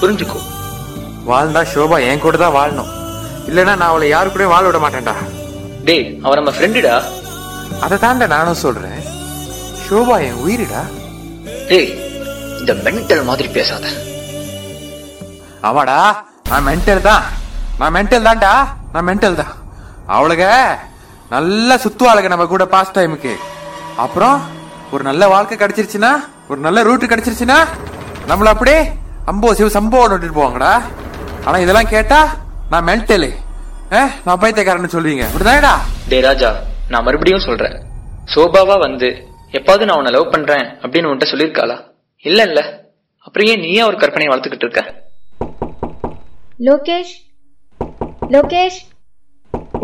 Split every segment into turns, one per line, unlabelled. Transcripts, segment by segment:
புரிஞ்சுக்கோ.
வாழ்ந்தா ஷோபா என் கூட தான் வாழணும். இல்லைன்னா நான் அவளை யாரு கூட வாழ விட மாட்டேன்டா.
டேய் அவன் நம்ம ஃப்ரெண்டுடா
அதை தாண்டா நானும் சொல்றேன். ஷோபா என் உயிரிடா.
டேய் இந்த மென்டல் மாதிரி பேசாத.
ஆமாடா நான் மென்டல் தான். நான் மென்டல் தான்டா. நான் மென்டல் தான். அவளுக நல்லா சுத்துவாளுங்க நம்ம கூட பாஸ்ட் டைமுக்கு அப்புறம் ஒரு நல்ல வாழ்க்கை கிடைச்சிருச்சுன்னா ஒரு நல்ல ரூட் கிடைச்சிருச்சுன்னா நம்மள அப்படியே அம்போ சிவ சம்பவம் விட்டுட்டு போவாங்கடா. ஆனா இதெல்லாம் கேட்டா நான் மென்டலு. நான் பைத்தியக்காரன்னு சொல்லுவீங்க அப்படிதானடா
டேய் ராஜா நான் மறுபடியும் சொல்றேன். சோபாவா வந்து எப்பாவது நான் உன்னை லவ் பண்றேன் அப்படின்னு உன்கிட்ட சொல்லியிருக்காளா? இல்ல இல்ல. அப்புறம் ஏன் நீயே ஒரு கற்பனையை வளர்த்துக்கிட்டு இருக்க?
லோகேஷ்? லோகேஷ்?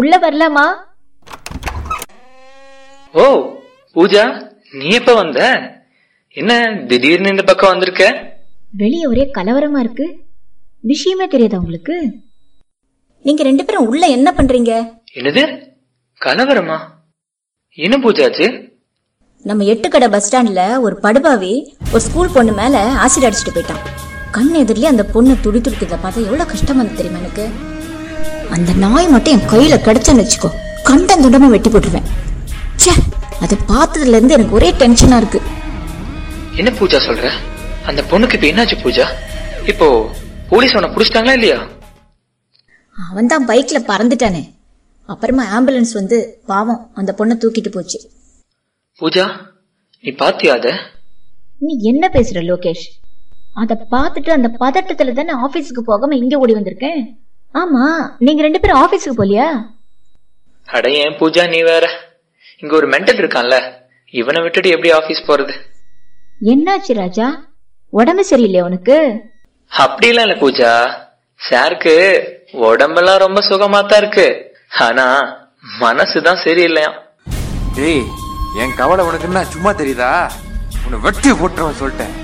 உள்ள வரலாமா?
ஓ பூஜா நீ எப்ப வந்த? என்ன திடீர்னு இந்த பக்கம் வந்திருக்க?
வெளியே ஒரே கலவரமா இருக்கு. விஷயமே தெரியாதா உங்களுக்கு?
நீங்க ரெண்டு பேரும் உள்ள என்ன பண்றீங்க?
என்னது? கலவரமா என்ன பூஜாச்சு
நம்ம எட்டுக்கடை பஸ் ஸ்டாண்ட்ல ஒரு படுபாவி ஒரு ஸ்கூல் பொண்ணு மேல ஆசிட் அடிச்சுட்டு போயிட்டான். கண் எதிரிலே அந்த பொண்ணு துடி துடிக்கிறத பார்த்தா எவ்வளவு கஷ்டமா இருந்து தெரியுமா எனக்கு? அந்த நாய் மட்டும் என் கையில கிடைச்சேன்னு வச்சுக்கோ. கண்டம் துண்டமா வெட்டி போட்டுருவேன். ச்சே அதை பார்த்ததுல இருந்து எனக்கு ஒரே டென்ஷனா இருக்கு.
என்ன பூஜா சொல்ற? அந்த பொண்ணுக்கு இப்ப என்னாச்சு பூஜா? இப்போ போலீஸ் உன்னை புடிச்சிட்டாங்களா இல்லையா?
அவன் தான் பைக்ல பறந்துட்டானே. அப்புறமா ஆம்புலன்ஸ் வந்து பாவம் அந்த பொண்ணை தூக்கிட்டு போச்சு.
பூஜா நீ பாத்தியா அத?
நீ என்ன பேசுற லோகேஷ்? அத பார்த்துட்டு அந்த பதட்டத்துல தானே ஆபீஸுக்கு போகாம இங்க ஓடி வந்திருக்கேன்? ஆமா நீங்க ரெண்டு பேரும் ஆபீஸுக்கு போலியா?
அட ஏன் பூஜா நீ வேற? இங்க ஒரு மென்டல் இருக்கான்ல. இவனை விட்டுட்டு எப்படி ஆபீஸ் போறது?
என்னாச்சு ராஜா? உடம்பு சரியில்லையா உனக்கு?
அப்படிலாம் இல்ல பூஜா. சாருக்கு உடம்பெல்லாம் ரொம்ப சுகமா தான் இருக்கு. ஆனா மனசுதான் சரியில்லையா
டேய் என் கவலை உனக்கு என்ன சும்மா தெரியுதா? உன்னை வெட்டி போட்டுருவன் சொல்லிட்டேன்.